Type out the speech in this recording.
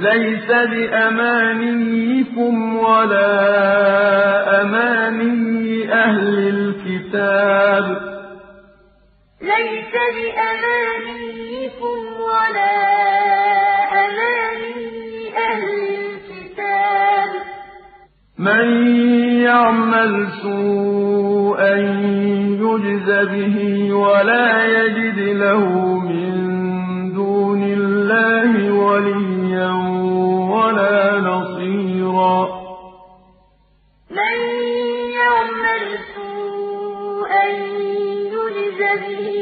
لَّيْسَ بِأَمَانِيِّكُمْ وَلَا أَمَانِيِّ أَهْلِ الْكِتَابِ ۗ. مَّن يَعْمَلْ سُوءًا يُجْزَ بِهِ وَلَا يَجِدْ لَهُ مِن نَصِيرًا مَّن يَعْمَلْ سُوءًا يُجْزَ بِهِ